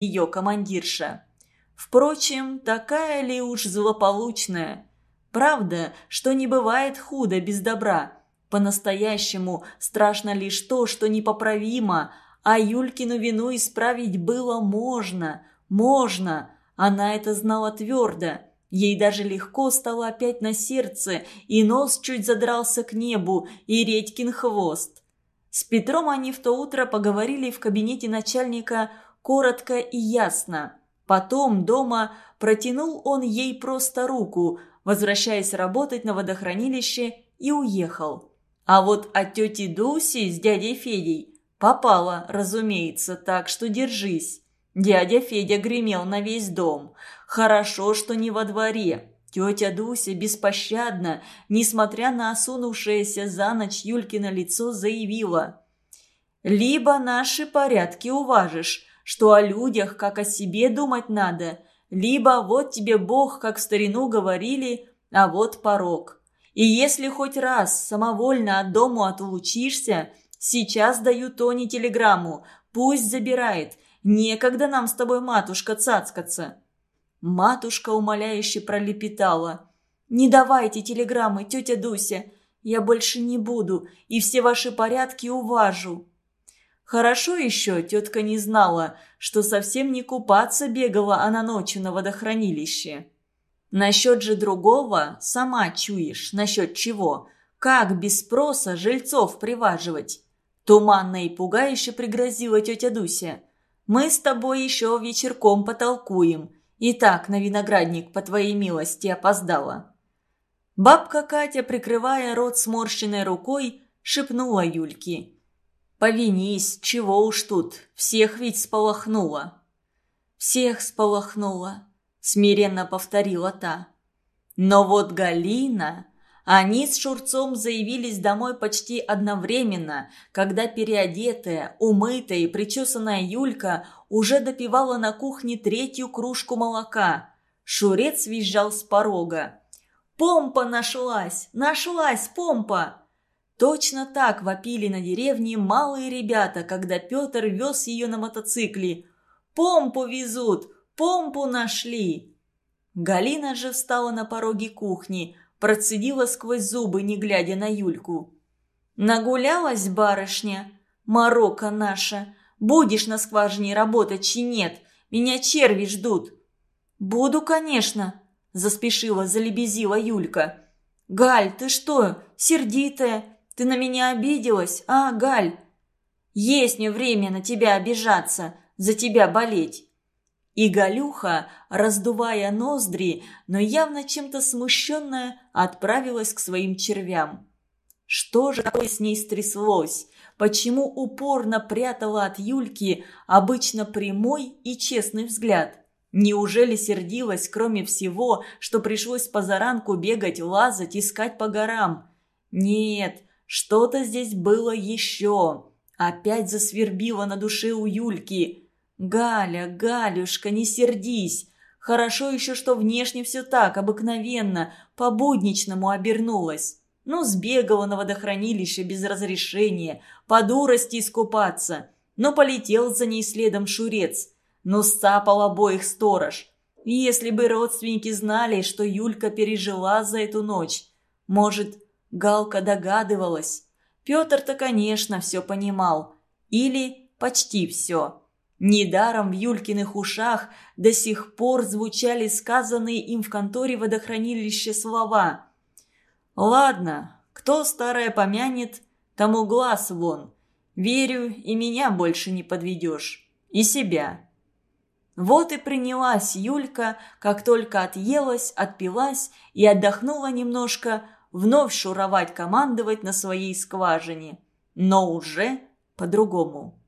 ее командирша. Впрочем, такая ли уж злополучная? Правда, что не бывает худо без добра. По-настоящему страшно лишь то, что непоправимо, а Юлькину вину исправить было можно, можно. Она это знала твердо. Ей даже легко стало опять на сердце, и нос чуть задрался к небу, и Редькин хвост. С Петром они в то утро поговорили в кабинете начальника коротко и ясно. Потом дома протянул он ей просто руку, возвращаясь работать на водохранилище, и уехал. А вот от тети Дуси с дядей Федей попало, разумеется, так что держись. Дядя Федя гремел на весь дом. Хорошо, что не во дворе. Тетя Дуся беспощадно, несмотря на осунувшееся за ночь Юлькино лицо, заявила. «Либо наши порядки уважишь, что о людях, как о себе думать надо, либо вот тебе Бог, как в старину говорили, а вот порог. И если хоть раз самовольно от дому отлучишься, сейчас даю Тони телеграмму, пусть забирает, Некогда нам с тобой, матушка, цацкаться». Матушка умоляюще пролепетала. «Не давайте телеграммы, тетя Дуся. Я больше не буду, и все ваши порядки уважу». Хорошо еще тетка не знала, что совсем не купаться бегала она ночью на водохранилище. Насчет же другого сама чуешь, насчет чего. Как без спроса жильцов приваживать? Туманно и пугающе пригрозила тетя Дуся. Мы с тобой еще вечерком потолкуем. И так на виноградник, по твоей милости, опоздала». Бабка Катя, прикрывая рот сморщенной рукой, шепнула Юльке. «Повинись, чего уж тут, всех ведь сполохнула». «Всех сполохнула», — смиренно повторила та. Но вот Галина они с Шурцом заявились домой почти одновременно, когда переодетая, умытая и причесанная Юлька уже допивала на кухне третью кружку молока. Шурец визжал с порога. «Помпа нашлась! Нашлась помпа!» Точно так вопили на деревне малые ребята, когда Петр вез ее на мотоцикле. «Помпу везут! Помпу нашли!» Галина же встала на пороге кухни – процедила сквозь зубы, не глядя на Юльку. «Нагулялась барышня? Марокко наша! Будешь на скважине работать, чи нет? Меня черви ждут!» «Буду, конечно!» – заспешила, залебезила Юлька. «Галь, ты что, сердитая? Ты на меня обиделась, а, Галь?» «Есть мне время на тебя обижаться, за тебя болеть!» И Галюха, раздувая ноздри, но явно чем-то смущенная, отправилась к своим червям. Что же такое с ней стряслось? Почему упорно прятала от Юльки обычно прямой и честный взгляд? Неужели сердилась, кроме всего, что пришлось позаранку бегать, лазать, искать по горам? Нет, что-то здесь было еще. Опять засвербило на душе у Юльки. «Галя, Галюшка, не сердись. Хорошо еще, что внешне все так, обыкновенно, по-будничному обернулось. Ну, сбегала на водохранилище без разрешения, по дурости искупаться. Но полетел за ней следом шурец. Ну, сцапал обоих сторож. Если бы родственники знали, что Юлька пережила за эту ночь, может, Галка догадывалась. Петр-то, конечно, все понимал. Или почти все. Недаром в Юлькиных ушах до сих пор звучали сказанные им в конторе водохранилища слова. «Ладно, кто старое помянет, тому глаз вон. Верю, и меня больше не подведешь. И себя». Вот и принялась Юлька, как только отъелась, отпилась и отдохнула немножко, вновь шуровать командовать на своей скважине. Но уже по-другому.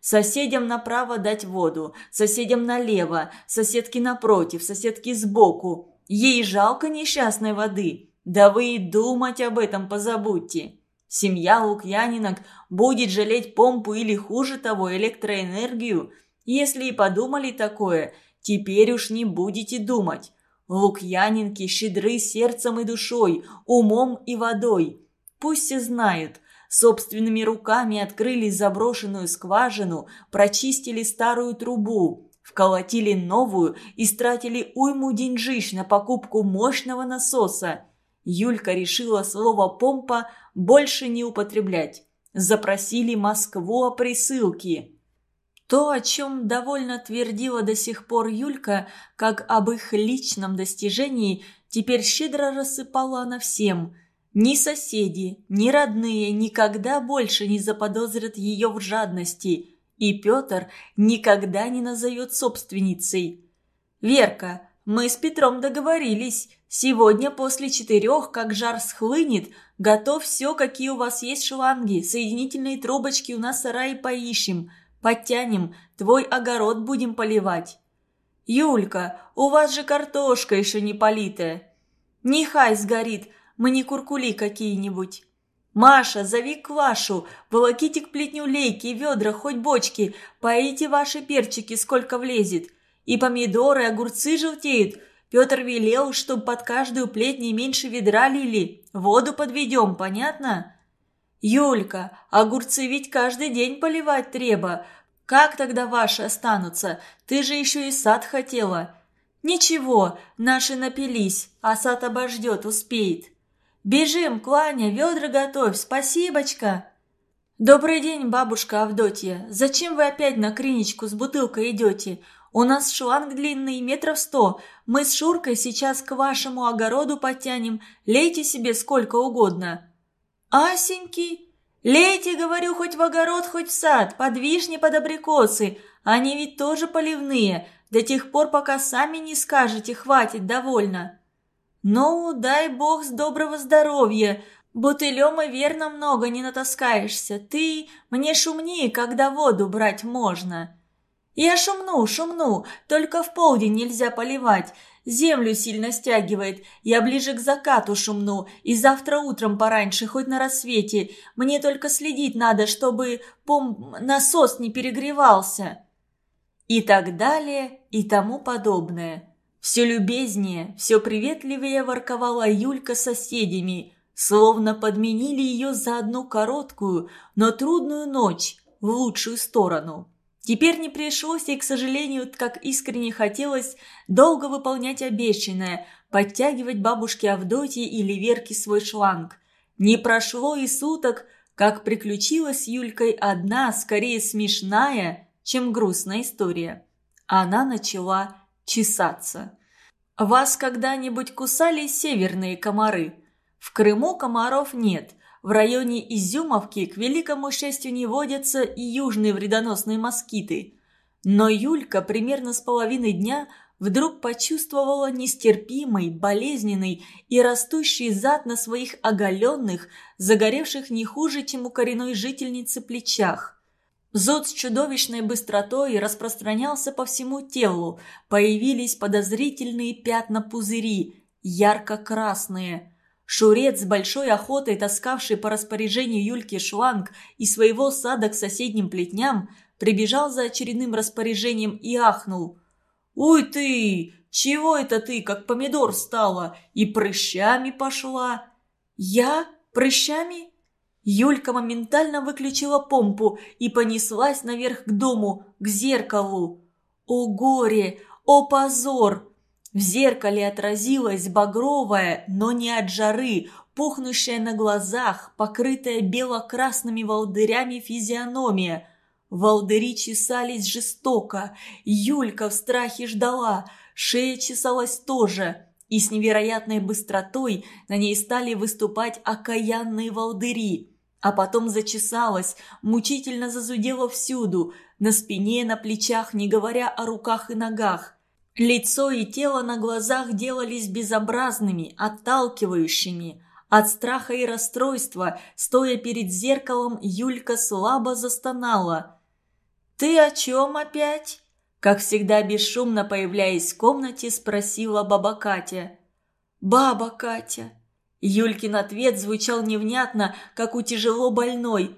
Соседям направо дать воду, соседям налево, соседке напротив, соседке сбоку. Ей жалко несчастной воды. Да вы и думать об этом позабудьте. Семья Лукьянинок будет жалеть помпу или, хуже того, электроэнергию. Если и подумали такое, теперь уж не будете думать. Лукьянинки щедры сердцем и душой, умом и водой. Пусть все знают – Собственными руками открыли заброшенную скважину, прочистили старую трубу. вколотили новую и стратили уйму деньжищ на покупку мощного насоса. Юлька решила слово «помпа» больше не употреблять. Запросили Москву о присылке. То, о чем довольно твердила до сих пор Юлька, как об их личном достижении, теперь щедро рассыпала она всем. Ни соседи, ни родные никогда больше не заподозрят ее в жадности, и Петр никогда не назовет собственницей. «Верка, мы с Петром договорились. Сегодня после четырех, как жар схлынет, готов все, какие у вас есть шланги, соединительные трубочки у нас в сарае поищем». Подтянем, твой огород будем поливать. Юлька, у вас же картошка еще не политая. Нехай сгорит, мы не куркули какие-нибудь. Маша, зови Квашу, волоките к плетню лейки, ведра, хоть бочки, поите ваши перчики, сколько влезет. И помидоры, огурцы желтеют. Петр велел, чтобы под каждую плеть не меньше ведра лили. Воду подведем, понятно?» «Юлька, огурцы ведь каждый день поливать треба. Как тогда ваши останутся? Ты же еще и сад хотела». «Ничего, наши напились, а сад обождет, успеет». «Бежим, Кланя, ведра готовь, спасибочка!» «Добрый день, бабушка Авдотья. Зачем вы опять на криничку с бутылкой идете? У нас шланг длинный, метров сто. Мы с Шуркой сейчас к вашему огороду потянем. Лейте себе сколько угодно». «Асеньки! Лейте, говорю, хоть в огород, хоть в сад, под вишни, под абрикосы. Они ведь тоже поливные, до тех пор, пока сами не скажете, хватит, довольно». «Ну, дай бог с доброго здоровья. Бутылем и верно много не натаскаешься. Ты мне шумнее, когда воду брать можно». «Я шумну, шумну, только в полдень нельзя поливать. Землю сильно стягивает. Я ближе к закату шумну. И завтра утром пораньше, хоть на рассвете. Мне только следить надо, чтобы пом... насос не перегревался». И так далее, и тому подобное. Все любезнее, все приветливее ворковала Юлька с соседями, словно подменили ее за одну короткую, но трудную ночь в лучшую сторону. Теперь не пришлось ей, к сожалению, как искренне хотелось, долго выполнять обещанное, подтягивать бабушке Авдотье или Верке свой шланг. Не прошло и суток, как приключилась Юлькой одна, скорее смешная, чем грустная история. Она начала чесаться. «Вас когда-нибудь кусали северные комары?» В Крыму комаров нет, в районе Изюмовки, к великому счастью, не водятся и южные вредоносные москиты. Но Юлька примерно с половины дня вдруг почувствовала нестерпимый, болезненный и растущий зад на своих оголенных, загоревших не хуже, чем у коренной жительницы плечах. Зуд с чудовищной быстротой распространялся по всему телу, появились подозрительные пятна-пузыри, ярко-красные – Шурец с большой охотой, таскавший по распоряжению Юльки шланг и своего сада к соседним плетням, прибежал за очередным распоряжением и ахнул. «Уй ты! Чего это ты, как помидор стала? И прыщами пошла?» «Я? Прыщами?» Юлька моментально выключила помпу и понеслась наверх к дому, к зеркалу. «О горе! О позор! В зеркале отразилась багровая, но не от жары, пухнущая на глазах, покрытая бело-красными волдырями физиономия. Волдыри чесались жестоко, Юлька в страхе ждала, шея чесалась тоже, и с невероятной быстротой на ней стали выступать окаянные волдыри. А потом зачесалась, мучительно зазудела всюду, на спине, на плечах, не говоря о руках и ногах. Лицо и тело на глазах делались безобразными, отталкивающими. От страха и расстройства, стоя перед зеркалом, Юлька слабо застонала. «Ты о чем опять?» Как всегда бесшумно появляясь в комнате, спросила баба Катя. «Баба Катя!» Юлькин ответ звучал невнятно, как у тяжело больной.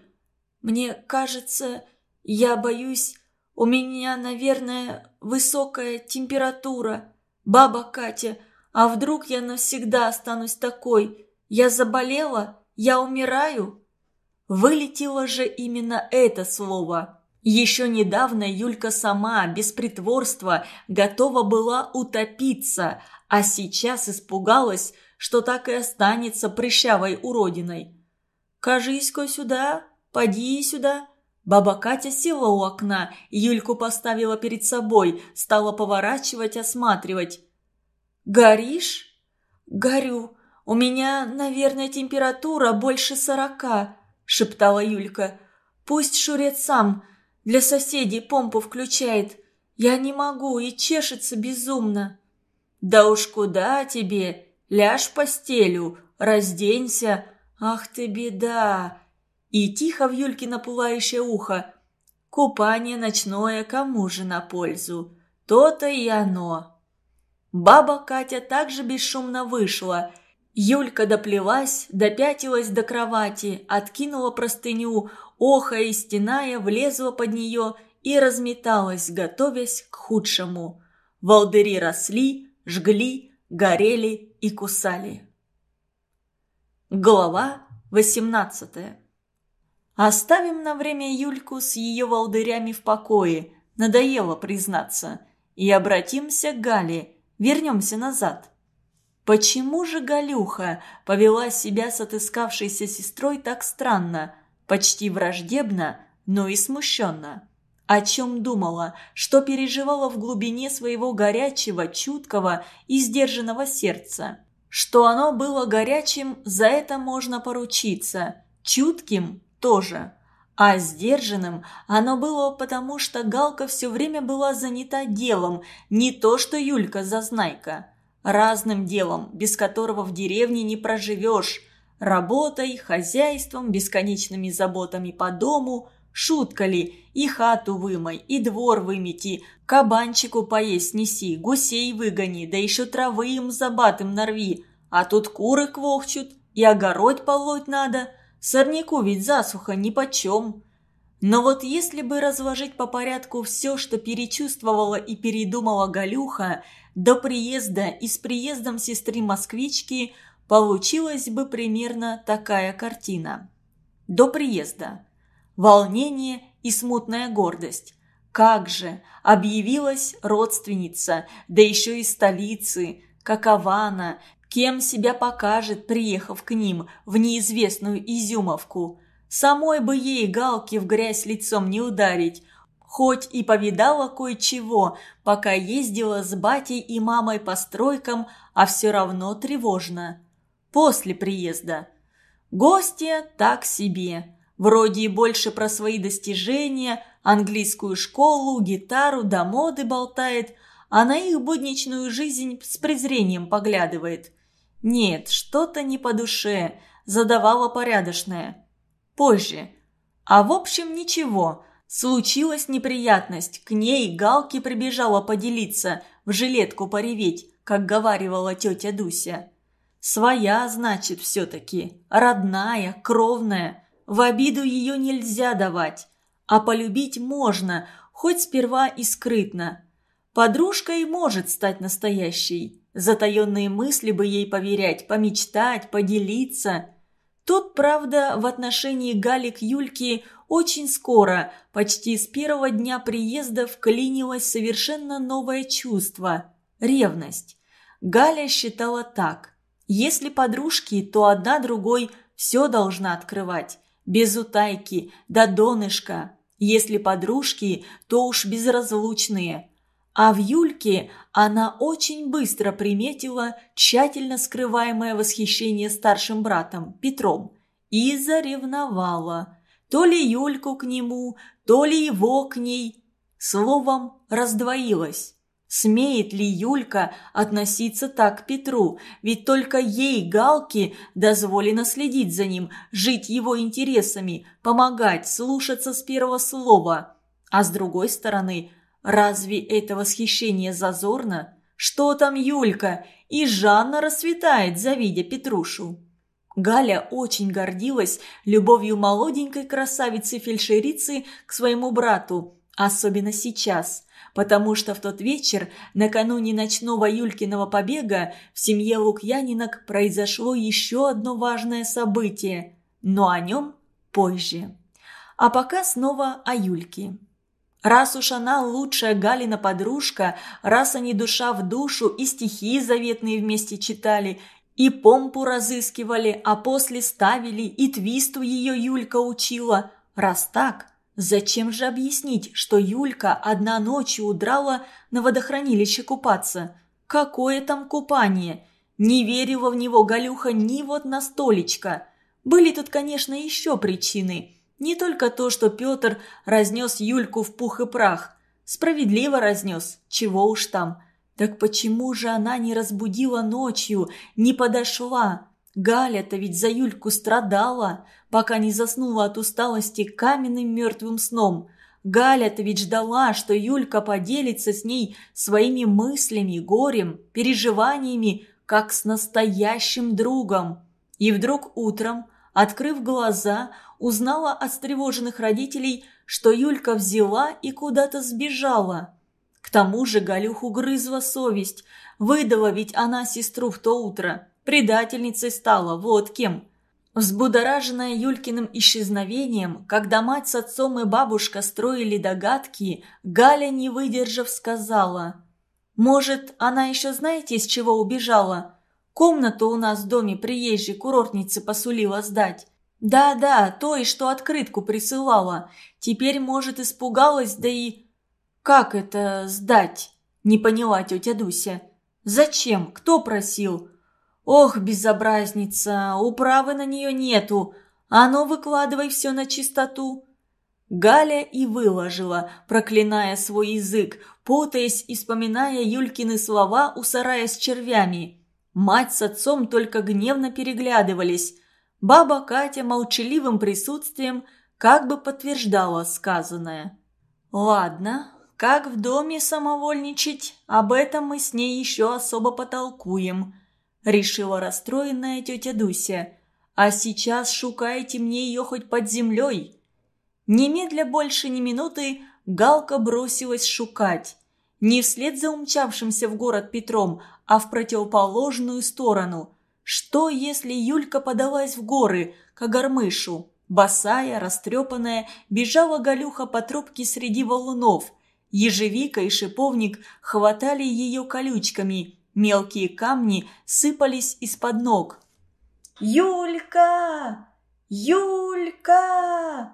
«Мне кажется, я боюсь, у меня, наверное, высокая температура. Баба Катя, а вдруг я навсегда останусь такой? Я заболела? Я умираю?» Вылетело же именно это слово. Еще недавно Юлька сама, без притворства, готова была утопиться, а сейчас испугалась, что так и останется прыщавой уродиной. «Кажись-ка сюда, поди сюда». Баба Катя села у окна, Юльку поставила перед собой, стала поворачивать, осматривать. «Горишь?» «Горю. У меня, наверное, температура больше сорока», – шептала Юлька. «Пусть Шурец сам для соседей помпу включает. Я не могу и чешется безумно». «Да уж куда тебе? Ляжь в постелю, разденься. Ах ты беда!» И тихо в Юлькино пылающее ухо. «Купание ночное кому же на пользу? То-то и оно». Баба Катя также бесшумно вышла. Юлька доплелась, допятилась до кровати, откинула простыню, охая и стеная, влезла под нее и разметалась, готовясь к худшему. Волдыри росли, жгли, горели и кусали. Глава восемнадцатая Оставим на время Юльку с ее волдырями в покое, надоело признаться, и обратимся к Гале, вернемся назад. Почему же Галюха повела себя с отыскавшейся сестрой так странно, почти враждебно, но и смущенно? О чем думала, что переживала в глубине своего горячего, чуткого и сдержанного сердца? Что оно было горячим, за это можно поручиться, чутким тоже. А сдержанным оно было потому, что Галка все время была занята делом, не то что Юлька зазнайка. Разным делом, без которого в деревне не проживешь. Работой, хозяйством, бесконечными заботами по дому – Шутка ли, и хату вымой, и двор вымети, кабанчику поесть неси, гусей выгони, да еще травы им забатым нарви. А тут куры квохчут, и огород полоть надо. Сорняку ведь засуха нипочем. Но вот если бы разложить по порядку все, что перечувствовала и передумала Галюха, до приезда и с приездом сестры-москвички получилась бы примерно такая картина. До приезда волнение и смутная гордость. Как же, объявилась родственница, да еще из столицы, какова она, кем себя покажет, приехав к ним в неизвестную Изюмовку. Самой бы ей галки в грязь лицом не ударить, хоть и повидала кое-чего, пока ездила с батей и мамой по стройкам, а все равно тревожно. После приезда. Гостья так себе. Вроде и больше про свои достижения, английскую школу, гитару да моды болтает, а на их будничную жизнь с презрением поглядывает. Нет, что-то не по душе, задавала порядочное. Позже. А в общем ничего. Случилась неприятность, к ней Галки прибежала поделиться, в жилетку пореветь, как говаривала тетя Дуся. Своя, значит, все-таки, родная, кровная – в обиду ее нельзя давать, а полюбить можно, хоть сперва и скрытно. Подружка и может стать настоящей. Затаенные мысли бы ей поверять, помечтать, поделиться. Тут, правда, в отношении Гали к Юльке очень скоро, почти с первого дня приезда, вклинилось совершенно новое чувство – ревность. Галя считала так. Если подружки, то одна другой все должна открывать без утайки, до донышка. Если подружки, то уж безразлучные. А в Юльке она очень быстро приметила тщательно скрываемое восхищение старшим братом Петром и заревновала. То ли Юльку к нему, то ли его к ней. Словом, раздвоилась. Смеет ли Юлька относиться так к Петру? Ведь только ей, Галке, дозволено следить за ним, жить его интересами, помогать, слушаться с первого слова. А с другой стороны, разве это восхищение зазорно? Что там Юлька? И Жанна расцветает, завидя Петрушу. Галя очень гордилась любовью молоденькой красавицы-фельдшерицы к своему брату, особенно сейчас – потому что в тот вечер, накануне ночного Юлькиного побега, в семье Лукьянинок произошло еще одно важное событие, но о нем позже. А пока снова о Юльке. Раз уж она лучшая Галина подружка, раз они душа в душу и стихи заветные вместе читали, и помпу разыскивали, а после ставили, и твисту ее Юлька учила. Раз так, зачем же объяснить, что Юлька одна ночью удрала на водохранилище купаться? Какое там купание? Не верила в него Галюха ни вот на столечко. Были тут, конечно, еще причины. Не только то, что Петр разнес Юльку в пух и прах. Справедливо разнес, чего уж там. Так почему же она не разбудила ночью, не подошла? Галя-то ведь за Юльку страдала, пока не заснула от усталости каменным мертвым сном. Галя-то ведь ждала, что Юлька поделится с ней своими мыслями, горем, переживаниями, как с настоящим другом. И вдруг утром, открыв глаза, узнала от встревоженных родителей, что Юлька взяла и куда-то сбежала. К тому же Галюху грызла совесть. Выдала ведь она сестру в то утро. Предательницей стала, вот кем. Взбудораженная Юлькиным исчезновением, когда мать с отцом и бабушка строили догадки, Галя, не выдержав, сказала. «Может, она еще знаете, из чего убежала? Комнату у нас в доме приезжей курортницы посулила сдать. Да-да, той, что открытку присылала. Теперь, может, испугалась, да и... Как это сдать? Не поняла тетя Дуся. Зачем? Кто просил? Ох, безобразница, управы на нее нету. А ну, выкладывай все на чистоту. Галя и выложила, проклиная свой язык, путаясь и вспоминая Юлькины слова у сарая с червями. Мать с отцом только гневно переглядывались. Баба Катя молчаливым присутствием как бы подтверждала сказанное. «Ладно, как в доме самовольничать, об этом мы с ней еще особо потолкуем», – решила расстроенная тетя Дуся. «А сейчас шукайте мне ее хоть под землей». Немедля больше ни минуты Галка бросилась шукать. Не вслед за умчавшимся в город Петром, а в противоположную сторону – что, если Юлька подалась в горы, к Агармышу? Босая, растрепанная, бежала Галюха по трубке среди валунов. Ежевика и шиповник хватали ее колючками. Мелкие камни сыпались из-под ног. «Юлька! Юлька!»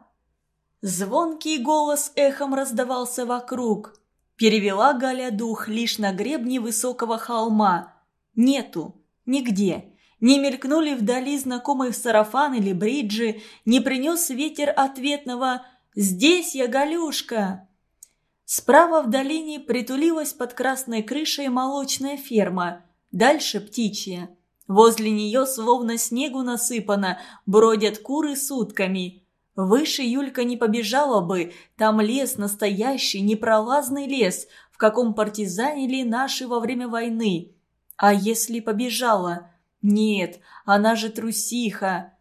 Звонкий голос эхом раздавался вокруг. Перевела Галя дух лишь на гребне высокого холма. Нету. Нигде. Не мелькнули вдали знакомых сарафан или бриджи, не принес ветер ответного «Здесь я, Галюшка!». Справа в долине притулилась под красной крышей молочная ферма, дальше птичья. Возле нее словно снегу насыпано, бродят куры сутками. Выше Юлька не побежала бы, там лес настоящий, непролазный лес, в каком партизанили наши во время войны. А если побежала – нет, она же трусиха.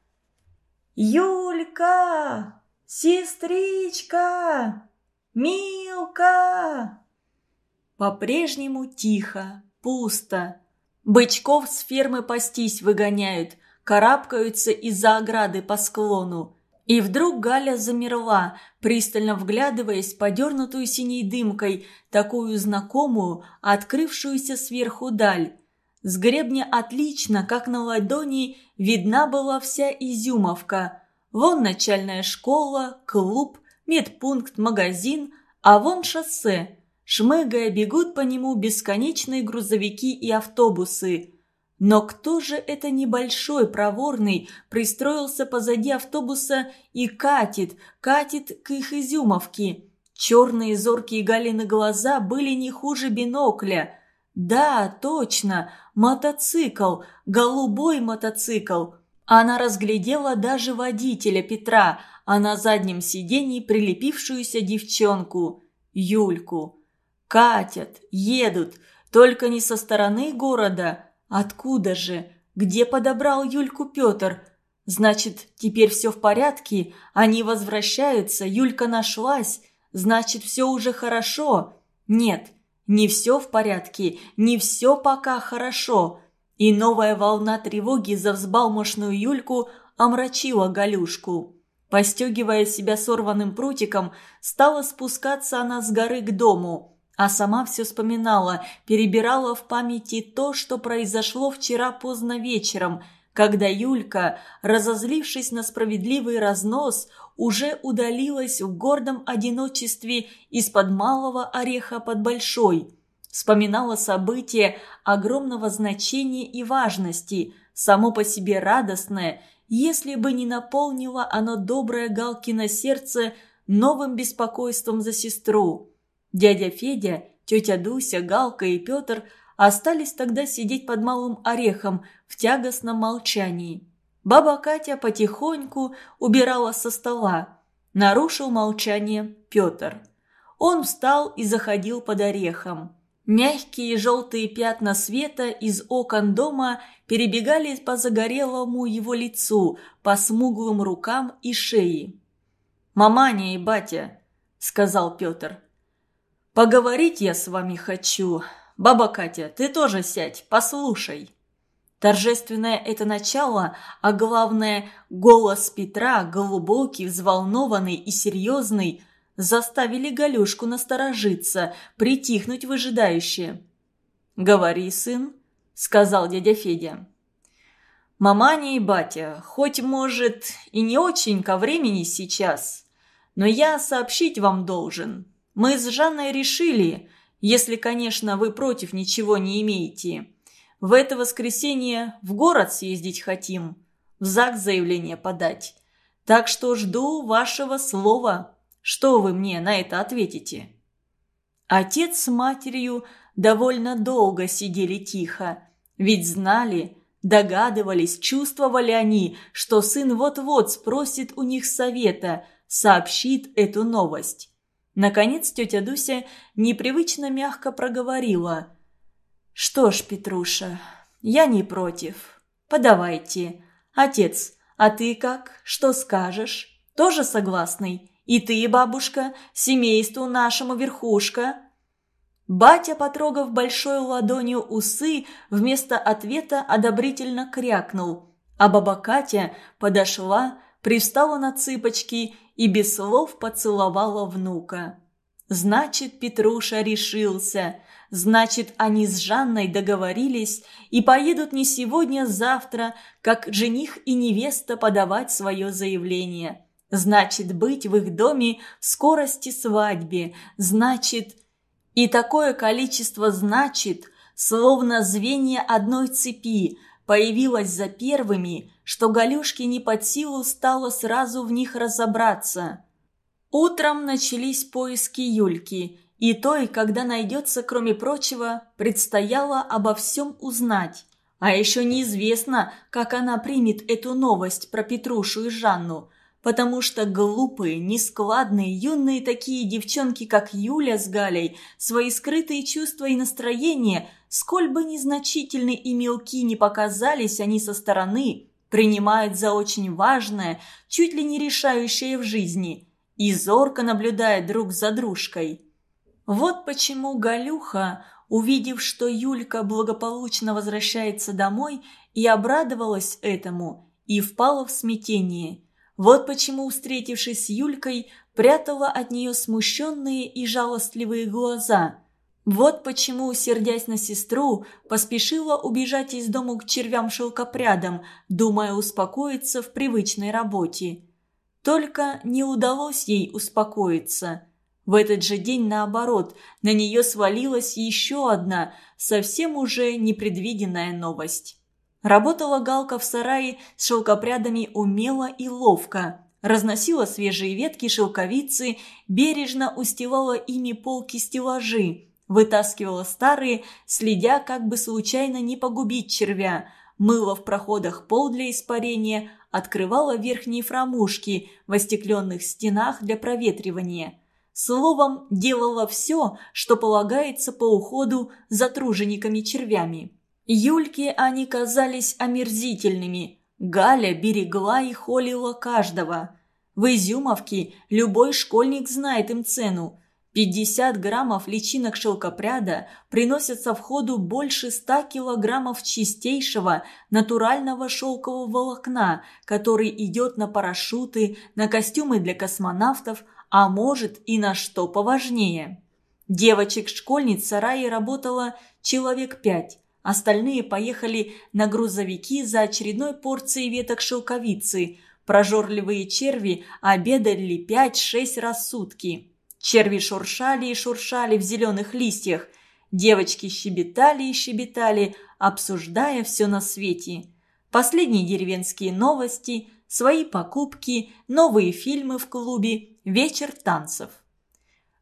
«Юлька! Сестричка! Милка!» По-прежнему тихо, пусто. Бычков с фермы пастись выгоняют, карабкаются из-за ограды по склону. И вдруг Галя замерла, пристально вглядываясь подернутую синей дымкой, такую знакомую, открывшуюся сверху даль. С гребня отлично, как на ладони, видна была вся Изюмовка. Вон начальная школа, клуб, медпункт, магазин, а вон шоссе. Шмыгая бегут по нему бесконечные грузовики и автобусы. Но кто же это небольшой, проворный, пристроился позади автобуса и катит, катит к их Изюмовке? Черные зоркие Галины глаза были не хуже бинокля – да, точно, мотоцикл, голубой мотоцикл. Она разглядела даже водителя Петра, а на заднем сиденье прилепившуюся девчонку, Юльку. Катят, едут, только не со стороны города. Откуда же? Где подобрал Юльку Петр? Значит, теперь все в порядке, они возвращаются, Юлька нашлась, значит, все уже хорошо. Нет, не все в порядке, не все пока хорошо. И новая волна тревоги за взбалмошную Юльку омрачила Галюшку. Постегивая себя сорванным прутиком, стала спускаться она с горы к дому, а сама все вспоминала, перебирала в памяти то, что произошло вчера поздно вечером, когда Юлька, разозлившись на справедливый разнос, уже удалилась в гордом одиночестве из-под малого ореха под большой. Вспоминала события огромного значения и важности, само по себе радостное – если бы не наполнило оно доброе Галкино сердце новым беспокойством за сестру. Дядя Федя, тетя Дуся, Галка и Петр остались тогда сидеть под малым орехом в тягостном молчании. Баба Катя потихоньку убирала со стола. Нарушил молчание Петр. Он встал и заходил под орехом. Мягкие желтые пятна света из окон дома перебегали по загорелому его лицу, по смуглым рукам и шее. «Маманя и батя», — сказал Петр. «Поговорить я с вами хочу. Баба Катя, ты тоже сядь, послушай». Торжественное это начало, а главное, голос Петра, глубокий, взволнованный и серьезный — заставили Галюшку насторожиться, притихнуть выжидающе. «Говори, сын», — сказал дядя Федя. «Маманя и батя, хоть, может, и не очень ко времени сейчас, но я сообщить вам должен. Мы с Жанной решили, если, конечно, вы против ничего не имеете, в это воскресенье в город съездить хотим, в ЗАГС заявление подать. Так что жду вашего слова». Что вы мне на это ответите?» Отец с матерью довольно долго сидели тихо, ведь знали, догадывались, чувствовали они, что сын вот-вот спросит у них совета, сообщит эту новость. Наконец тетя Дуся непривычно мягко проговорила. «Что ж, Петруша, я не против. Подавайте. Отец, а ты как? Что скажешь? Тоже согласный? И ты, бабушка, семейству нашему верхушка». Батя, потрогав большой ладонью усы, вместо ответа одобрительно крякнул, а баба Катя подошла, привстала на цыпочки и без слов поцеловала внука. Значит, Петруша решился. Значит, они с Жанной договорились и поедут не сегодня-завтра, а как жених и невеста подавать свое заявление. Значит, быть в их доме в скорости свадьбе. Значит... И такое количество «значит», словно звенья одной цепи, появилось за первыми, что Галюшке не под силу стало сразу в них разобраться. Утром начались поиски Юльки, и той, когда найдется, кроме прочего, предстояло обо всем узнать. А еще неизвестно, как она примет эту новость про Петрушу и Жанну – потому что глупые, нескладные, юные такие девчонки, как Юля с Галей, свои скрытые чувства и настроения, сколь бы незначительны и мелки не показались они со стороны, принимают за очень важное, чуть ли не решающее в жизни, и зорко наблюдают друг за дружкой. Вот почему Галюха, увидев, что Юлька благополучно возвращается домой, и обрадовалась этому, и впала в смятение – вот почему, встретившись с Юлькой, прятала от нее смущенные и жалостливые глаза. Вот почему, сердясь на сестру, поспешила убежать из дому к червям-шелкопрядам, думая успокоиться в привычной работе. Только не удалось ей успокоиться. В этот же день, наоборот, на нее свалилась еще одна, совсем уже непредвиденная новость. Работала Галка в сарае с шелкопрядами умело и ловко. Разносила свежие ветки шелковицы, бережно устилала ими полки стеллажи, вытаскивала старые, следя, как бы случайно не погубить червя, мыла в проходах пол для испарения, открывала верхние фрамушки в остекленных стенах для проветривания. Словом, делала все, что полагается по уходу за тружениками-червями. Юльке они казались омерзительными. Галя берегла и холила каждого. В Изюмовке любой школьник знает им цену. 50 граммов личинок шелкопряда приносят в ходу больше 100 килограммов чистейшего натурального шелкового волокна, который идет на парашюты, на костюмы для космонавтов, а может и на что поважнее. Девочек-школьниц в сарае работало человек пять. Остальные поехали на грузовики за очередной порцией веток шелковицы. Прожорливые черви обедали пять-шесть раз в сутки. Черви шуршали и шуршали в зеленых листьях. Девочки щебетали и щебетали, обсуждая все на свете. Последние деревенские новости, свои покупки, новые фильмы в клубе, вечер танцев.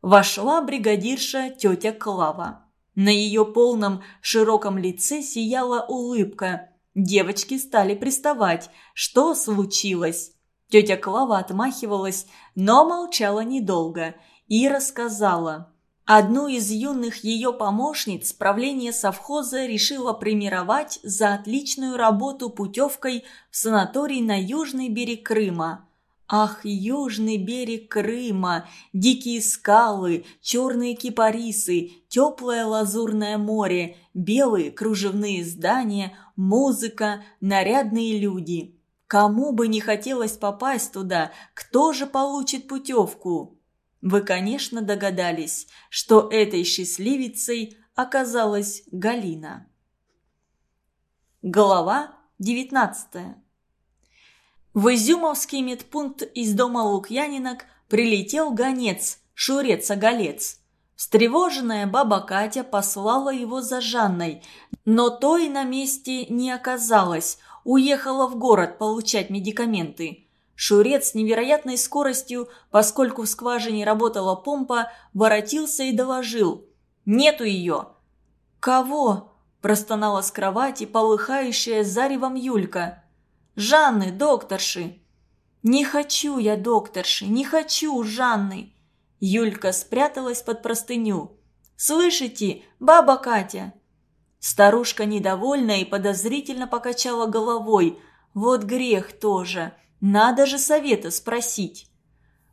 Вошла бригадирша тетя Клава. На ее полном широком лице сияла улыбка. Девочки стали приставать. Что случилось? Тетя Клава отмахивалась, но молчала недолго – и рассказала. Одну из юных ее помощниц правление совхоза решило премировать за отличную работу путевкой в санаторий на южный берег Крыма. Ах, южный берег Крыма, дикие скалы, черные кипарисы, теплое лазурное море, белые кружевные здания, музыка, нарядные люди. Кому бы не хотелось попасть туда, кто же получит путевку? Вы, конечно, догадались, что этой счастливицей оказалась Галина. Глава 19 В Изюмовский медпункт из дома Лукьянинок прилетел гонец, Шурец-Оголец. Встревоженная баба Катя послала его за Жанной, но той на месте не оказалось, уехала в город получать медикаменты. Шурец с невероятной скоростью, поскольку в скважине работала помпа, воротился и доложил. «Нету ее!» «Кого?» – простонала с кровати полыхающая заревом Юлька. «Жанны, докторши!» «Не хочу я докторши, не хочу Жанны!» Юлька спряталась под простыню. «Слышите, баба Катя?» Старушка недовольна и подозрительно покачала головой. «Вот грех тоже!» Надо же совета спросить.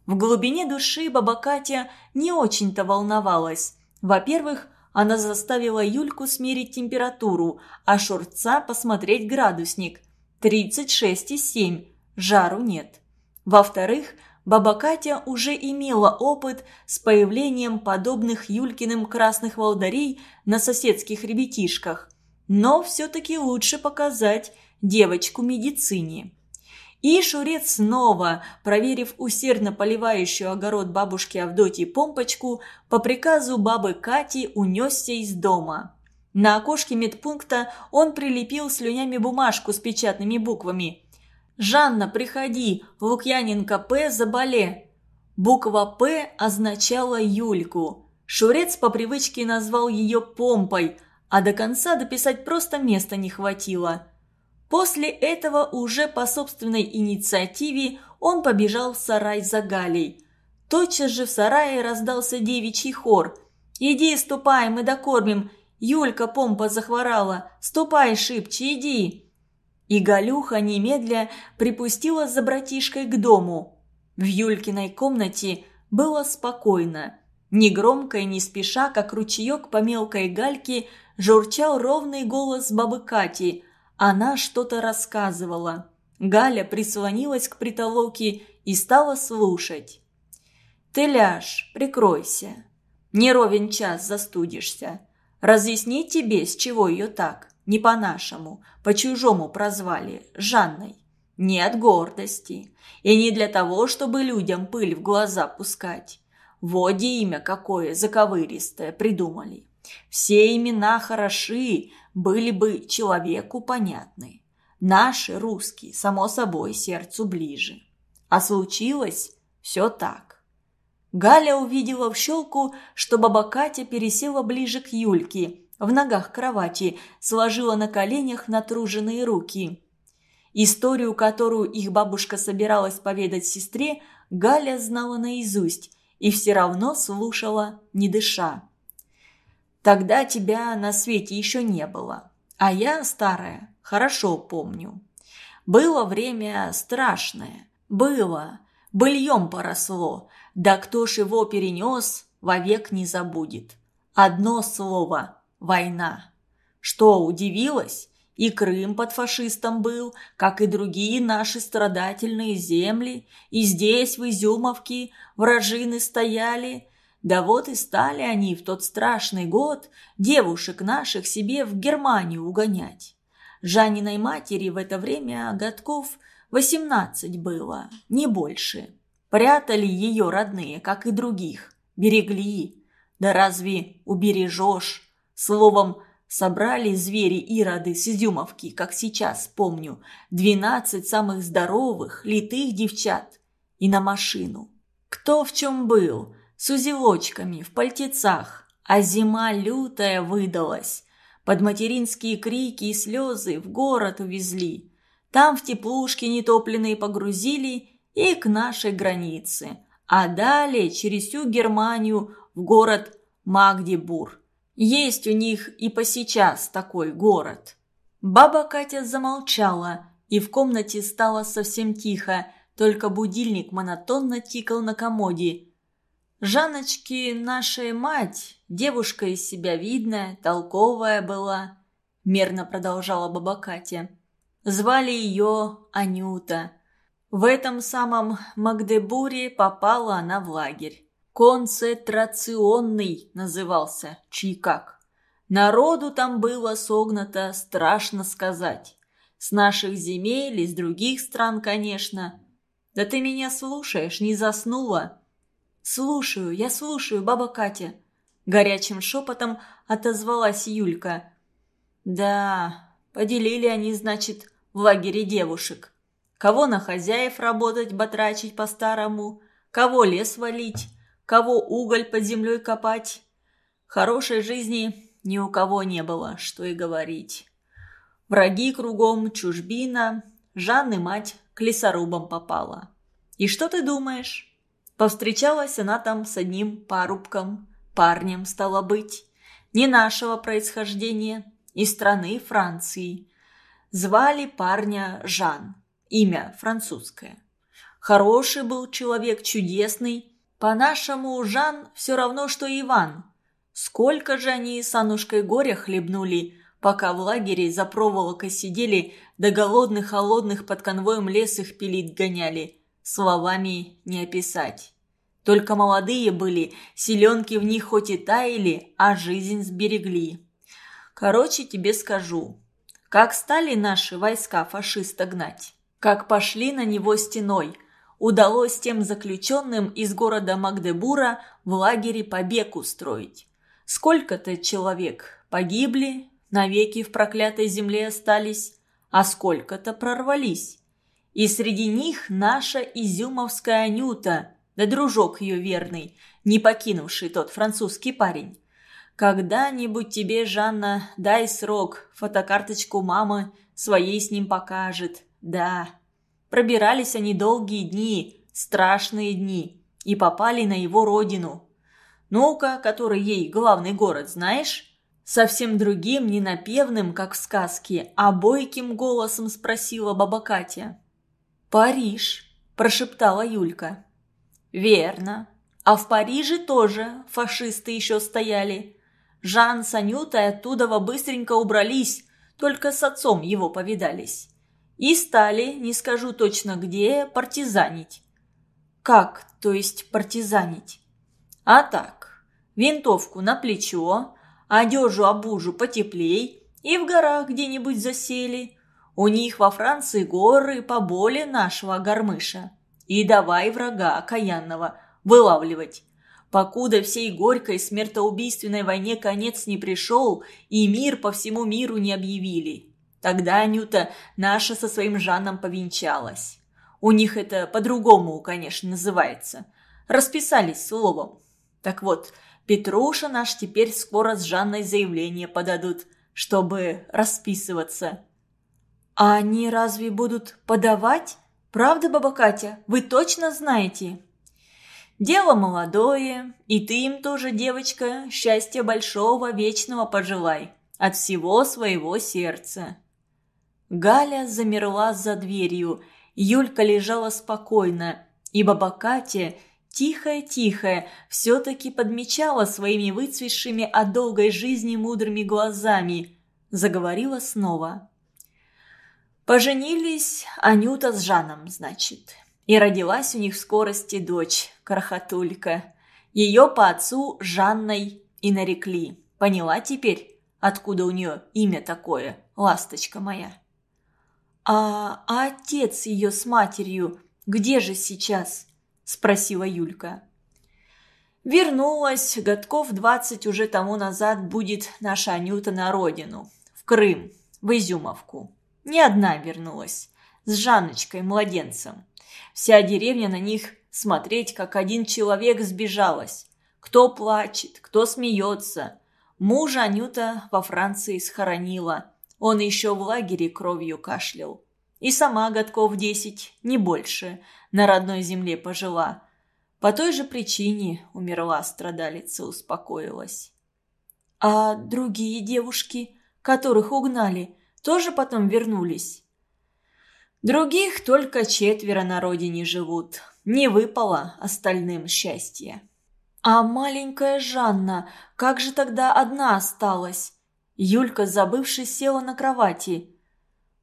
В глубине души баба Катя не очень-то волновалась. Во-первых, она заставила Юльку смерить температуру, а Шурца посмотреть градусник. 36,7. Жару нет. Во-вторых, баба Катя уже имела опыт с появлением подобных Юлькиным красных волдарей на соседских ребятишках. Но все-таки лучше показать девочку медицине. И Шурец снова, проверив усердно поливающую огород бабушки Авдотьи помпочку, по приказу бабы Кати унесся из дома. На окошке медпункта он прилепил слюнями бумажку с печатными буквами. «Жанна, приходи, Лукьяненко П. заболе». Буква «П» означала Юльку. Шурец по привычке назвал ее помпой, а до конца дописать просто места не хватило – После этого уже по собственной инициативе он побежал в сарай за Галей. Тотчас же в сарае раздался девичий хор. «Иди, ступай, мы докормим. Юлька помпа захворала. Ступай, шибче, иди!» И Галюха немедля припустила за братишкой к дому. В Юлькиной комнате было спокойно. Негромко и не спеша, как ручеек по мелкой гальке, журчал ровный голос бабы Кати – она что-то рассказывала. Галя прислонилась к притолоке и стала слушать. «Ты ляжь, прикройся. Не ровен час застудишься. Разъяснить тебе, с чего ее так, не по-нашему, по-чужому прозвали, Жанной. Не от гордости. И не для того, чтобы людям пыль в глаза пускать. Води имя какое заковыристое придумали. Все имена хороши, были бы человеку понятны. Наши, русские, само собой, сердцу ближе. А случилось все так. Галя увидела в щелку, что баба Катя пересела ближе к Юльке, в ногах кровати, сложила на коленях натруженные руки. Историю, которую их бабушка собиралась поведать сестре, Галя знала наизусть и все равно слушала, не дыша. Тогда тебя на свете еще не было. А я, старая, хорошо помню. Было время страшное. Было. Быльем поросло. Да кто ж его перенес, вовек не забудет. Одно слово – война. Что, удивилась? И Крым под фашистом был, как и другие наши страдательные земли, и здесь, в Изюмовке, вражины стояли. Да вот и стали они в тот страшный год девушек наших себе в Германию угонять. Жаниной матери в это время годков восемнадцать было, не больше. Прятали ее родные, как и других, берегли. Да разве убережешь? Словом, Собрали звери-ироды с Изюмовки, как сейчас помню, двенадцать самых здоровых, литых девчат. И на машину. Кто в чем был, с узелочками, в пальтецах. А зима лютая выдалась. Под материнские крики и слезы в город увезли. Там в теплушки нетопленные погрузили и к нашей границе. А далее через всю Германию в город Магдебург. Есть у них и по сейчас такой город». Баба Катя замолчала, и в комнате стало совсем тихо, только будильник монотонно тикал на комоде. «Жанночки, наша мать, девушка из себя видная, толковая была», – мерно продолжала баба Катя. Звали ее Анюта. В этом самом Магдебуре попала она в лагерь. Концентрационный назывался, чьи как. Народу там было согнато, страшно сказать. С наших земель, из других стран, конечно. Да ты меня слушаешь, не заснула? Слушаю, я слушаю, баба Катя. Горячим шепотом отозвалась Юлька. Да, поделили они, значит, в лагере девушек. Кого на хозяев работать, батрачить по-старому, кого лес валить, кого уголь под землей копать. Хорошей жизни ни у кого не было, что и говорить. Враги кругом, чужбина, Жанны мать к лесорубам попала. И что ты думаешь? Повстречалась она там с одним парубком, парнем стало быть, не нашего происхождения, из страны Франции. Звали парня Жан, имя французское. Хороший был человек, чудесный, по-нашему, Жан все равно, что Иван. Сколько же они с Анушкой горя хлебнули, пока в лагере за проволокой сидели, да голодных холодных под конвоем лес их пилить гоняли. Словами не описать. Только молодые были, селенки в них хоть и таяли, а жизнь сберегли. Короче, тебе скажу. Как стали наши войска фашиста гнать? Как пошли на него стеной – удалось тем заключенным из города Магдебура в лагере побег устроить. Сколько-то человек погибли, навеки в проклятой земле остались, а сколько-то прорвались. И среди них наша изюмовская Анюта, да дружок ее верный, не покинувший тот французский парень. Когда-нибудь тебе, Жанна, дай срок, фотокарточку мамы своей с ним покажет. Да, Пробирались они долгие дни, страшные дни, и попали на его родину. Ну-ка, который ей главный город, знаешь? Совсем другим, не напевным, как в сказке, а бойким голосом спросила баба Катя. «Париж», – прошептала Юлька. «Верно. А в Париже тоже фашисты еще стояли. Жан с Анютой оттуда быстренько убрались, только с отцом его повидались и стали, не скажу точно где, партизанить. Как, то есть партизанить? А так, винтовку на плечо, одежу обужу потеплей и в горах где-нибудь засели. У них во Франции горы поболее нашего гармыша. И давай врага окаянного вылавливать. Покуда всей горькой смертоубийственной войне конец не пришел и мир по всему миру не объявили. Тогда Анюта наша со своим Жаном повенчалась. У них это по-другому, конечно, называется. Расписались словом. Так вот, Петруша наш теперь скоро с Жанной заявление подадут, чтобы расписываться. А они разве будут подавать? Правда, баба Катя? Вы точно знаете? Дело молодое, и ты им тоже, девочка, счастья большого, вечного пожелай. От всего своего сердца. Галя замерла за дверью. Юлька лежала спокойно, и баба Катя тихая-тихая, все-таки подмечала своими выцветшими от долгой жизни мудрыми глазами. Заговорила снова. Поженились Анюта с Жаном, значит. И родилась у них в скорости дочь, Крохотулька. Ее по отцу Жанной и нарекли. Поняла теперь, откуда у нее имя такое, ласточка моя? «А, а отец ее с матерью где же сейчас?» – спросила Юлька. Вернулась, годков двадцать уже тому назад будет наша Анюта на родину, в Крым, в Изюмовку. Не одна вернулась, с Жанночкой, младенцем. Вся деревня на них смотреть, как один человек сбежалась. Кто плачет, кто смеется. Мужа Анюта во Франции схоронила. Он еще в лагере кровью кашлял. И сама годков десять, не больше, на родной земле пожила. По той же причине умерла страдалица, успокоилась. А другие девушки, которых угнали, тоже потом вернулись? Других только четверо на родине живут. Не выпало остальным счастье. А маленькая Жанна, как же тогда одна осталась? Юлька, забывшись, села на кровати.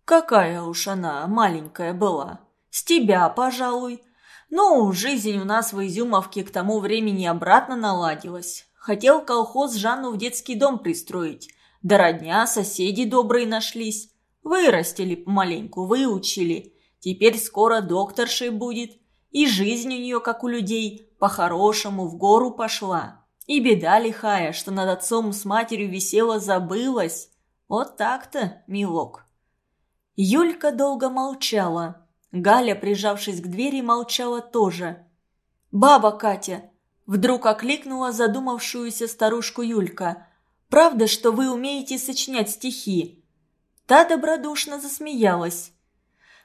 Какая уж она маленькая была. С тебя, пожалуй. Ну, жизнь у нас в Изюмовке к тому времени обратно наладилась. Хотел колхоз Жанну в детский дом пристроить. Да родня, соседи добрые нашлись. Вырастили помаленьку, выучили. Теперь скоро докторшей будет. И жизнь у нее, как у людей, по-хорошему в гору пошла. И беда лихая, что над отцом с матерью висела, забылась. Вот так-то, милок. Юлька долго молчала. Галя, прижавшись к двери, молчала тоже. «Баба Катя!» Вдруг окликнула задумавшуюся старушку Юлька. «Правда, что вы умеете сочинять стихи?» Та добродушно засмеялась.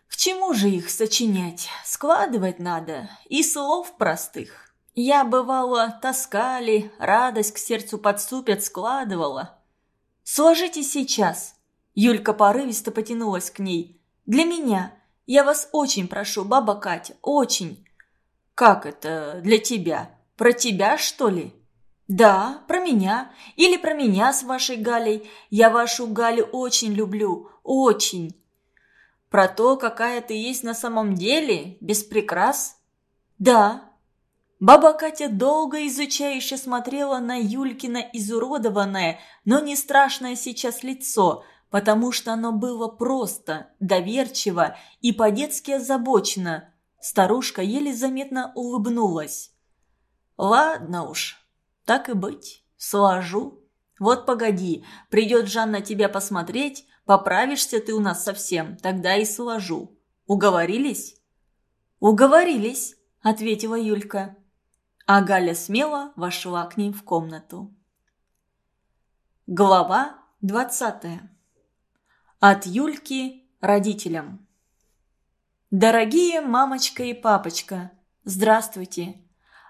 «К чему же их сочинять? Складывать надо. И слов простых. Я, бывало, таскали, радость к сердцу подступят, складывала. Сложите сейчас». Юлька порывисто потянулась к ней. «Для меня. Я вас очень прошу, баба Катя, очень». «Как это для тебя? Про тебя, что ли?» «Да, про меня. Или про меня с вашей Галей. Я вашу Галю очень люблю. Очень». «Про то, какая ты есть на самом деле? Без прикрас?» «Да». Баба Катя долго изучающе смотрела на Юлькино изуродованное, но не страшное сейчас лицо, потому что оно было просто, доверчиво и по-детски озабочено. Старушка еле заметно улыбнулась. «Ладно уж, так и быть, сложу. Вот погоди, придет Жанна тебя посмотреть, поправишься ты у нас совсем, тогда и сложу. Уговорились?» «Уговорились», — ответила Юлька. А Галя смело вошла к ним в комнату. Глава двадцатая. От Юльки родителям. Дорогие мамочка и папочка, здравствуйте.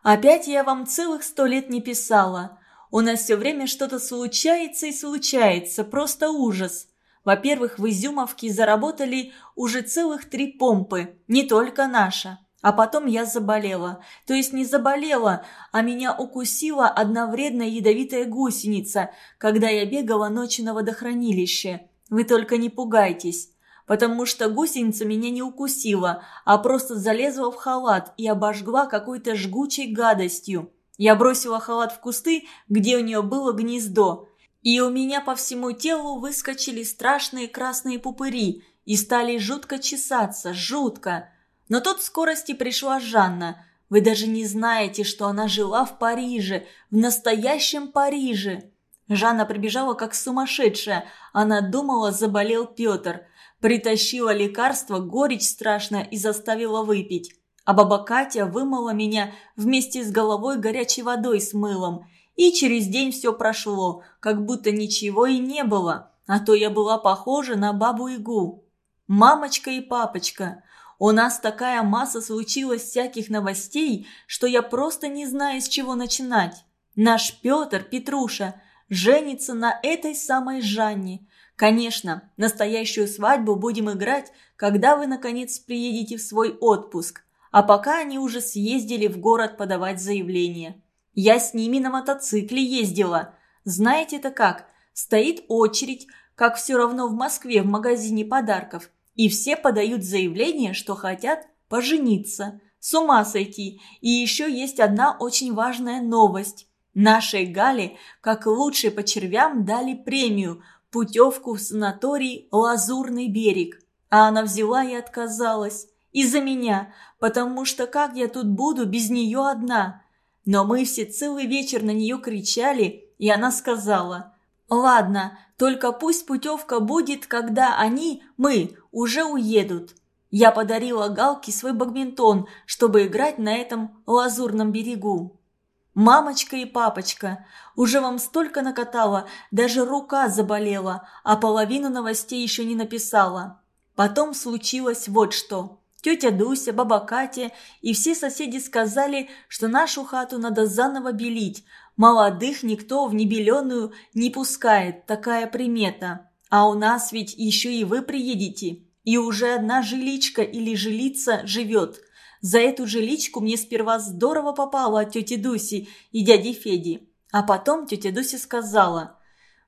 Опять я вам целых сто лет не писала. У нас все время что-то случается и случается, просто ужас. Во-первых, в Изюмовке заработали уже целых три помпы, не только наша. А потом я заболела. То есть не заболела, а меня укусила одна вредная ядовитая гусеница, когда я бегала ночью на водохранилище. Вы только не пугайтесь потому что гусеница меня не укусила, а просто залезла в халат и обожгла какой-то жгучей гадостью. Я бросила халат в кусты, где у нее было гнездо, и у меня по всему телу выскочили страшные красные пупыри и стали жутко чесаться, жутко. Но тут в скорости пришла Жанна. Вы даже не знаете, что она жила в Париже, в настоящем Париже. Жанна прибежала как сумасшедшая. Она думала, заболел Петр. Притащила лекарство, горечь страшная и заставила выпить. А баба Катя вымыла меня вместе с головой горячей водой с мылом. И через день все прошло, как будто ничего и не было. А то я была похожа на бабу-ягу. Мамочка и папочка, у нас такая масса случилась всяких новостей, что я просто не знаю, с чего начинать. Наш Петр, Петруша, женится на этой самой Жанне. Конечно, настоящую свадьбу будем играть, когда вы, наконец, приедете в свой отпуск. А пока они уже съездили в город подавать заявление. Я с ними на мотоцикле ездила. Знаете это как? Стоит очередь, как все равно в Москве в магазине подарков. И все подают заявление, что хотят пожениться. С ума сойти. И еще есть одна очень важная новость. Нашей Гале, как лучшей по червям, дали премию – путевку в санаторий «Лазурный берег». А она взяла и отказалась. Из-за меня, потому что как я тут буду без нее одна? Но мы все целый вечер на нее кричали, и она сказала, «Ладно, только пусть путевка будет, когда они, мы, уже уедут». Я подарила Галке свой бадминтон, чтобы играть на этом лазурном берегу. «Мамочка и папочка, уже вам столько накатала, даже рука заболела, а половину новостей еще не написала». Потом случилось вот что. Тетя Дуся, баба Катя и все соседи сказали, что нашу хату надо заново белить. Молодых никто в небеленую не пускает, такая примета. А у нас ведь еще и вы приедете. И уже одна жиличка или жилица живет – за эту жиличку мне сперва здорово попало от тети Дуси и дяди Феди. А потом тетя Дуся сказала,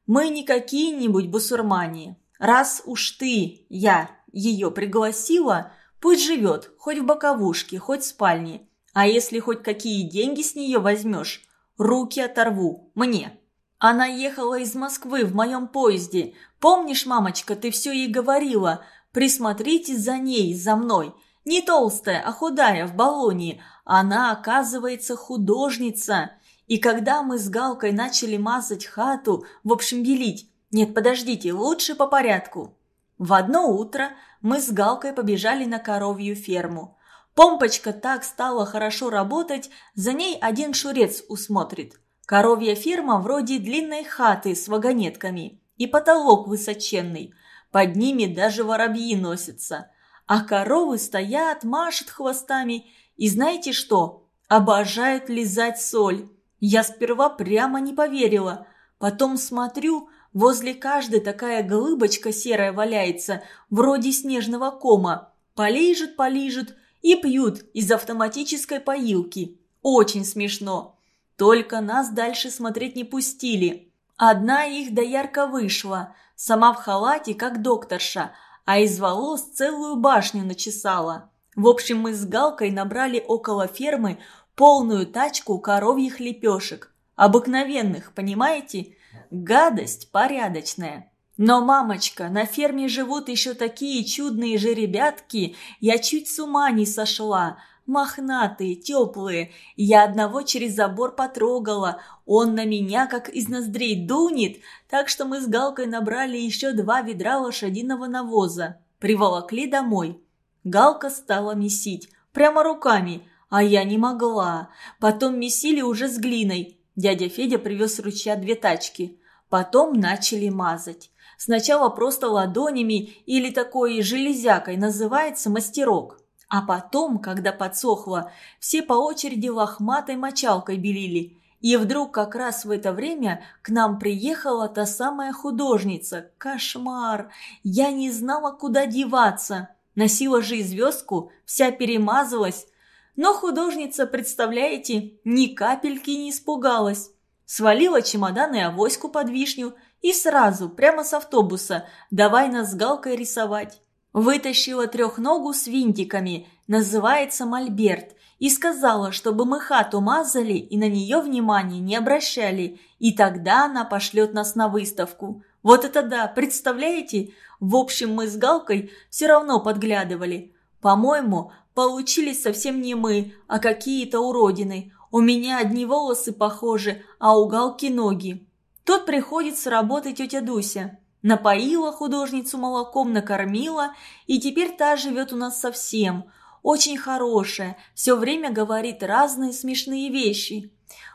«Мы не какие-нибудь бусурмане. Раз уж ты, я, ее пригласила, пусть живет, хоть в боковушке, хоть в спальне. А если хоть какие деньги с нее возьмешь, руки оторву, мне». Она ехала из Москвы в моем поезде. Помнишь, мамочка, ты все ей говорила? Присмотрите за ней, за мной. Не толстая, а худая, в баллоне. Она, оказывается, художница. И когда мы с Галкой начали мазать хату, в общем, белить... Нет, подождите, лучше по порядку. В одно утро мы с Галкой побежали на коровью ферму. Помпочка так стала хорошо работать, за ней один шурец усмотрит. Коровья ферма вроде длинной хаты с вагонетками. И потолок высоченный. Под ними даже воробьи носятся а коровы стоят, машут хвостами и знаете что? Обожают лизать соль. Я сперва прямо не поверила. Потом смотрю, возле каждой такая глыбочка серая валяется, вроде снежного кома. Полижут, полижут и пьют из автоматической поилки. Очень смешно. Только нас дальше смотреть не пустили. Одна их доярка вышла, сама в халате, как докторша, а из волос целую башню начесала. В общем, мы с Галкой набрали около фермы полную тачку коровьих лепешек. Обыкновенных, понимаете? Гадость порядочная. Но, мамочка, на ферме живут еще такие чудные же ребятки, я чуть с ума не сошла. Мохнатые, теплые. Я одного через забор потрогала. Он на меня как из ноздрей дунет, так что мы с Галкой набрали еще два ведра лошадиного навоза. Приволокли домой. Галка стала месить. Прямо руками. А я не могла. Потом месили уже с глиной. Дядя Федя привез ручья две тачки. Потом начали мазать. Сначала просто ладонями или такой железякой называется мастерок. А потом, когда подсохло, все по очереди лохматой мочалкой белили. И вдруг как раз в это время к нам приехала та самая художница. Кошмар! Я не знала, куда деваться. Носила же и звездку, вся перемазалась. Но художница, представляете, ни капельки не испугалась. Свалила чемодан и авоську под вишню и сразу, прямо с автобуса, давай нас с Галкой рисовать. Вытащила трехногу с винтиками, называется Мольберт, и сказала, чтобы мы хату мазали и на нее внимания не обращали, и тогда она пошлет нас на выставку. Вот это да, представляете? В общем, мы с Галкой все равно подглядывали. По-моему, получились совсем не мы, а какие-то уродины. У меня одни волосы похожи, а у Галки ноги. Тут приходит с работы тетя Дуся. Напоила художницу молоком, накормила, и теперь та живет у нас совсем. Очень хорошая, все время говорит разные смешные вещи.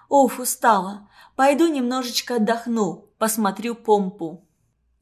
Оф, устала. Пойду немножечко отдохну, посмотрю помпу.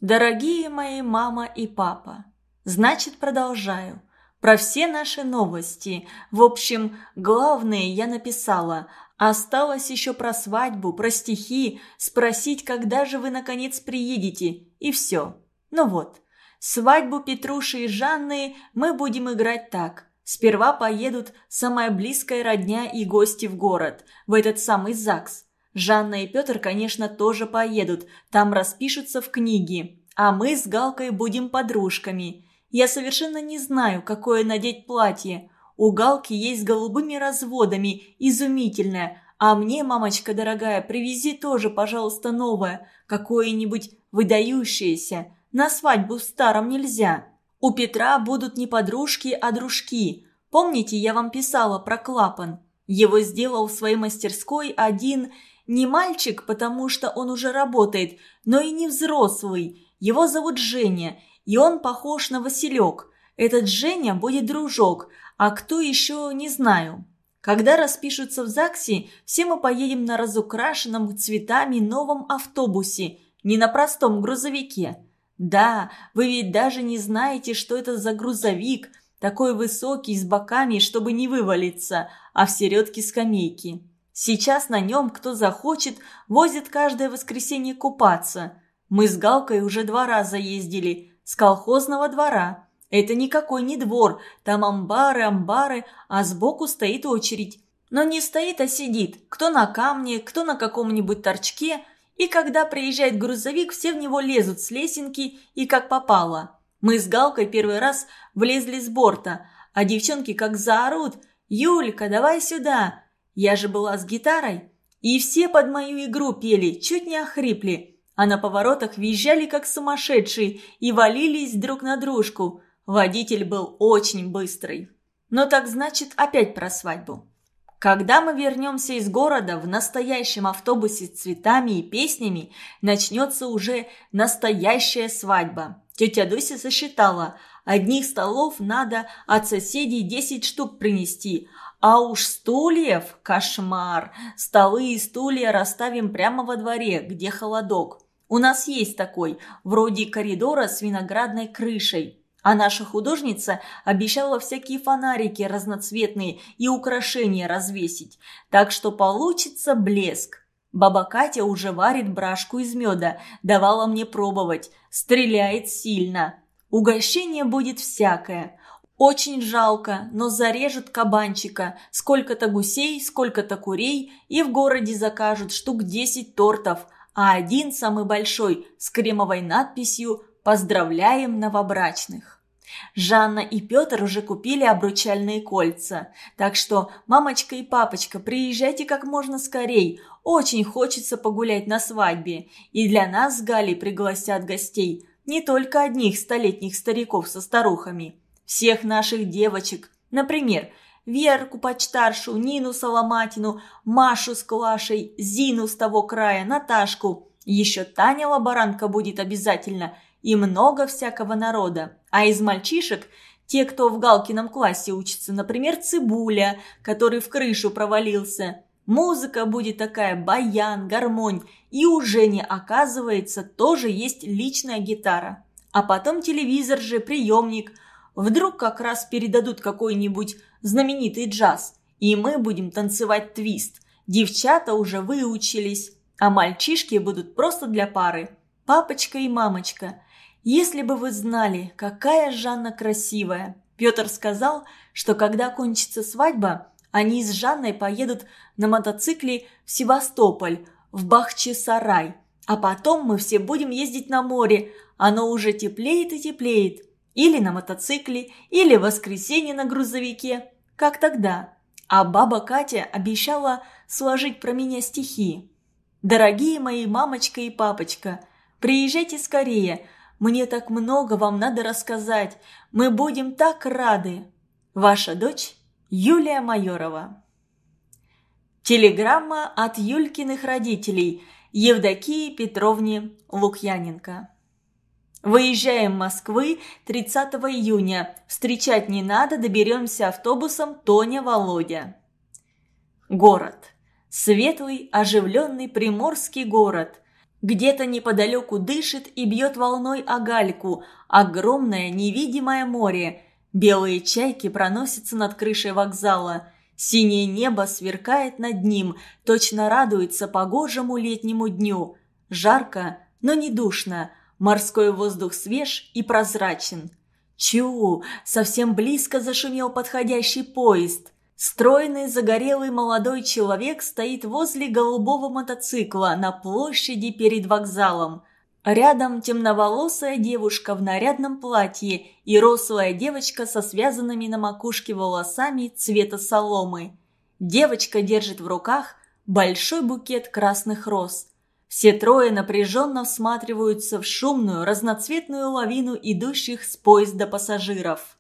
Дорогие мои мама и папа, значит, продолжаю. Про все наши новости. В общем, главное я написала, Осталось еще про свадьбу, про стихи, спросить, когда же вы наконец приедете, и все. Ну вот, свадьбу Петруши и Жанны мы будем играть так. Сперва поедут самая близкая родня и гости в город, в этот самый ЗАГС. Жанна и Петр, конечно, тоже поедут, там распишутся в книге. А мы с Галкой будем подружками. Я совершенно не знаю, какое надеть платье. У Галки есть с голубыми разводами, изумительное. А мне, мамочка дорогая, привези тоже, пожалуйста, новое, какое-нибудь выдающееся. На свадьбу в старом нельзя. У Петра будут не подружки, а дружки. Помните, я вам писала про клапан? Его сделал в своей мастерской один не мальчик, потому что он уже работает, но и не взрослый. Его зовут Женя, и он похож на Василек. Этот Женя будет дружок, а кто еще, не знаю. Когда распишутся в ЗАГСе, все мы поедем на разукрашенном цветами новом автобусе, не на простом грузовике. Да, вы ведь даже не знаете, что это за грузовик, такой высокий, с боками, чтобы не вывалиться, а в середке скамейки. Сейчас на нем, кто захочет, возит каждое воскресенье купаться. Мы с Галкой уже два раза ездили, с колхозного двора. Это никакой не двор, там амбары, амбары, а сбоку стоит очередь. Но не стоит, а сидит, кто на камне, кто на каком-нибудь торчке – и когда приезжает грузовик, все в него лезут с лесенки и как попало. Мы с Галкой первый раз влезли с борта, а девчонки как заорут «Юлька, давай сюда!» Я же была с гитарой. И все под мою игру пели, чуть не охрипли. А на поворотах визжали как сумасшедшие и валились друг на дружку. Водитель был очень быстрый. Но так значит опять про свадьбу. Когда мы вернемся из города в настоящем автобусе с цветами и песнями, начнется уже настоящая свадьба. Тетя Дуся сосчитала, одних столов надо от соседей 10 штук принести, а уж стульев – кошмар. Столы и стулья расставим прямо во дворе, где холодок. У нас есть такой, вроде коридора с виноградной крышей. А наша художница обещала всякие фонарики разноцветные и украшения развесить, так что получится блеск. Баба Катя уже варит брашку из меда, давала мне пробовать, стреляет сильно. Угощение будет всякое. Очень жалко, но зарежут кабанчика, сколько-то гусей, сколько-то курей, и в городе закажут штук 10 тортов, а один, самый большой, с кремовой надписью «Поздравляем новобрачных». Жанна и Петр уже купили обручальные кольца. Так что, мамочка и папочка, приезжайте как можно скорей. Очень хочется погулять на свадьбе. И для нас с Галей пригласят гостей. Не только одних столетних стариков со старухами. Всех наших девочек. Например, Верку почтаршу, Нину Соломатину, Машу с Клашей, Зину с того края, Наташку. Еще Таня Лаборанка будет обязательно – и много всякого народа. А из мальчишек те, кто в Галкином классе учится, например, Цибуля, который в крышу провалился. Музыка будет такая, баян, гармонь. И у Жени, оказывается, тоже есть личная гитара. А потом телевизор же, приемник. Вдруг как раз передадут какой-нибудь знаменитый джаз. И мы будем танцевать твист. Девчата уже выучились, а мальчишки будут просто для пары. Папочка и мамочка. Если бы вы знали, какая Жанна красивая. Петр сказал, что когда кончится свадьба, они с Жанной поедут на мотоцикле в Севастополь, в Бахчисарай. А потом мы все будем ездить на море. Оно уже теплеет и теплеет. Или на мотоцикле, или в воскресенье на грузовике. Как тогда? А баба Катя обещала сложить про меня стихи. «Дорогие мои мамочка и папочка, приезжайте скорее, мне так много вам надо рассказать. Мы будем так рады. Ваша дочь Юлия Майорова. Телеграмма от Юлькиных родителей Евдокии Петровне Лукьяненко. Выезжаем Москвы 30 июня. Встречать не надо, доберемся автобусом Тоня Володя. Город. Светлый, оживленный приморский город – где-то неподалеку дышит и бьет волной о гальку огромное невидимое море. Белые чайки проносятся над крышей вокзала. Синее небо сверкает над ним, точно радуется погожему летнему дню. Жарко, но не душно. Морской воздух свеж и прозрачен. Чу, совсем близко зашумел подходящий поезд. Стройный, загорелый молодой человек стоит возле голубого мотоцикла на площади перед вокзалом. Рядом темноволосая девушка в нарядном платье и рослая девочка со связанными на макушке волосами цвета соломы. Девочка держит в руках большой букет красных роз. Все трое напряженно всматриваются в шумную, разноцветную лавину идущих с поезда пассажиров.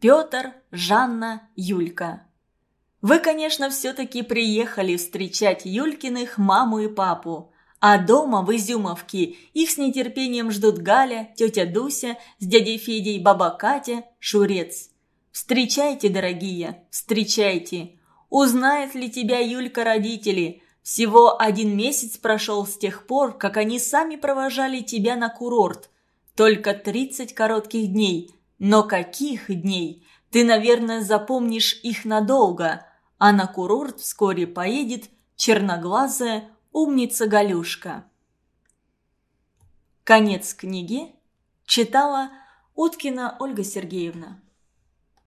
Петр, Жанна, Юлька. Вы, конечно, все-таки приехали встречать Юлькиных маму и папу. А дома, в Изюмовке, их с нетерпением ждут Галя, тетя Дуся, с дядей Федей, баба Катя, Шурец. Встречайте, дорогие, встречайте. Узнает ли тебя Юлька родители? Всего один месяц прошел с тех пор, как они сами провожали тебя на курорт. Только тридцать коротких дней. Но каких дней? Ты, наверное, запомнишь их надолго. А на курорт вскоре поедет черноглазая умница Галюшка. Конец книги читала Уткина Ольга Сергеевна.